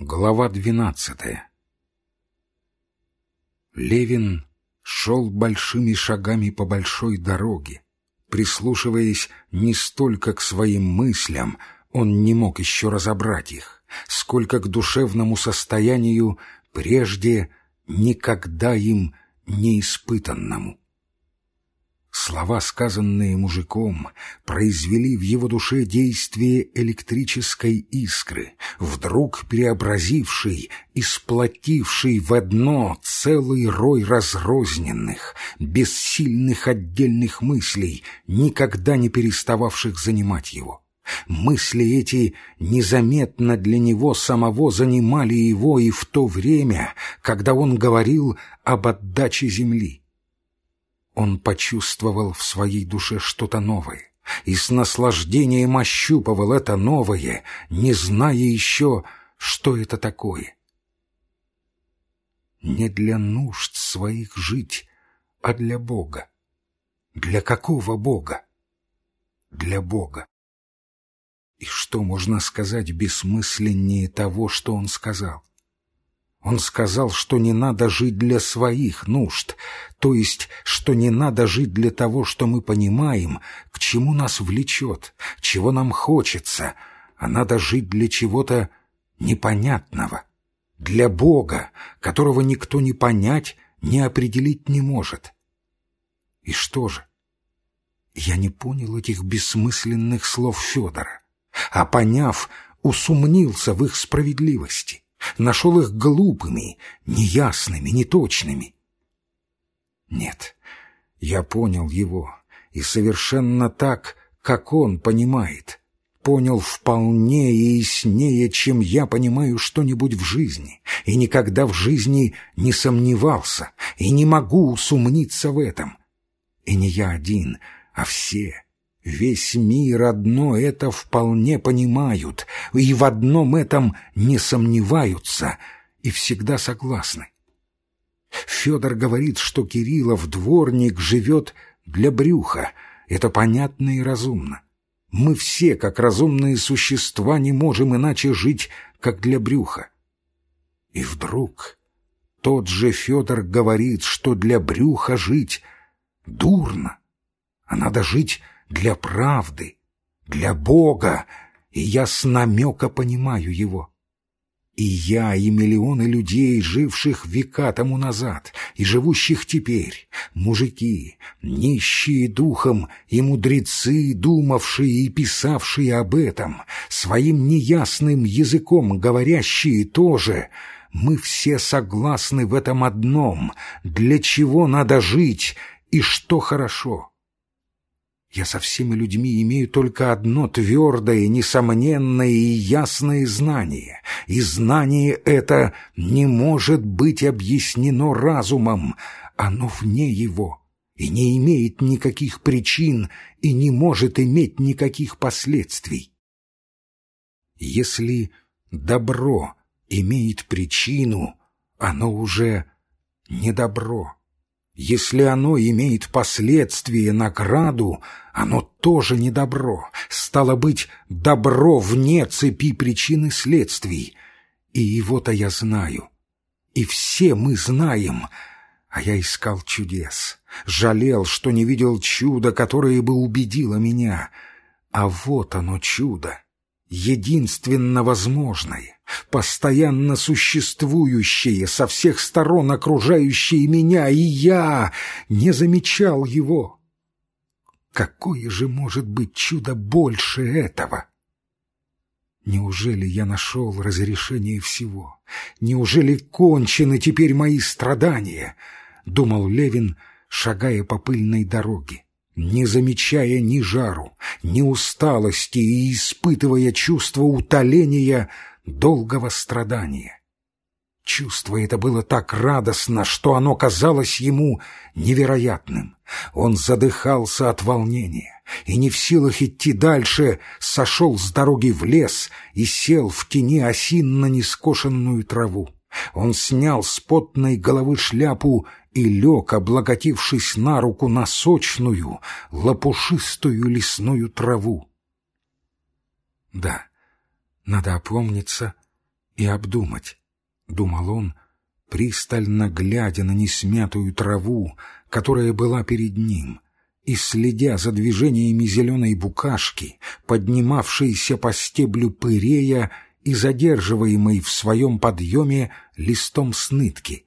Глава двенадцатая Левин шел большими шагами по большой дороге. Прислушиваясь не столько к своим мыслям, он не мог еще разобрать их, сколько к душевному состоянию прежде никогда им не испытанному. Слова, сказанные мужиком, произвели в его душе действие электрической искры, вдруг преобразившей и сплотившей в одно целый рой разрозненных, бессильных отдельных мыслей, никогда не перестававших занимать его. Мысли эти незаметно для него самого занимали его и в то время, когда он говорил об отдаче земли. Он почувствовал в своей душе что-то новое и с наслаждением ощупывал это новое, не зная еще, что это такое. Не для нужд своих жить, а для Бога. Для какого Бога? Для Бога. И что можно сказать бессмысленнее того, что он сказал? Он сказал, что не надо жить для своих нужд, то есть, что не надо жить для того, что мы понимаем, к чему нас влечет, чего нам хочется, а надо жить для чего-то непонятного, для Бога, которого никто не понять, не определить не может. И что же? Я не понял этих бессмысленных слов Федора, а поняв, усумнился в их справедливости нашел их глупыми, неясными, неточными. Нет, я понял его, и совершенно так, как он понимает. Понял вполне и яснее, чем я понимаю что-нибудь в жизни, и никогда в жизни не сомневался, и не могу усомниться в этом. И не я один, а все — Весь мир одно это вполне понимают, и в одном этом не сомневаются, и всегда согласны. Федор говорит, что Кириллов, дворник, живет для брюха. Это понятно и разумно. Мы все, как разумные существа, не можем иначе жить, как для брюха. И вдруг тот же Федор говорит, что для брюха жить дурно, а надо жить для правды, для Бога, и я с намека понимаю его. И я, и миллионы людей, живших века тому назад, и живущих теперь, мужики, нищие духом, и мудрецы, думавшие и писавшие об этом, своим неясным языком говорящие тоже, мы все согласны в этом одном, для чего надо жить и что хорошо. Я со всеми людьми имею только одно твердое, несомненное и ясное знание, и знание это не может быть объяснено разумом, оно вне его и не имеет никаких причин и не может иметь никаких последствий. Если добро имеет причину, оно уже не добро. Если оно имеет последствия, награду, оно тоже не добро. Стало быть, добро вне цепи причин и следствий. И его-то я знаю. И все мы знаем. А я искал чудес. Жалел, что не видел чуда, которое бы убедило меня. А вот оно чудо единственно возможное, постоянно существующее, со всех сторон окружающее меня, и я не замечал его. Какое же может быть чудо больше этого? Неужели я нашел разрешение всего? Неужели кончены теперь мои страдания? Думал Левин, шагая по пыльной дороге не замечая ни жару, ни усталости и испытывая чувство утоления долгого страдания. Чувство это было так радостно, что оно казалось ему невероятным. Он задыхался от волнения и, не в силах идти дальше, сошел с дороги в лес и сел в тени осин на нескошенную траву. Он снял с потной головы шляпу и лег, облокотившись на руку на сочную, лопушистую лесную траву. Да, надо опомниться и обдумать, — думал он, пристально глядя на несмятую траву, которая была перед ним, и следя за движениями зеленой букашки, поднимавшейся по стеблю пырея и задерживаемой в своем подъеме листом снытки.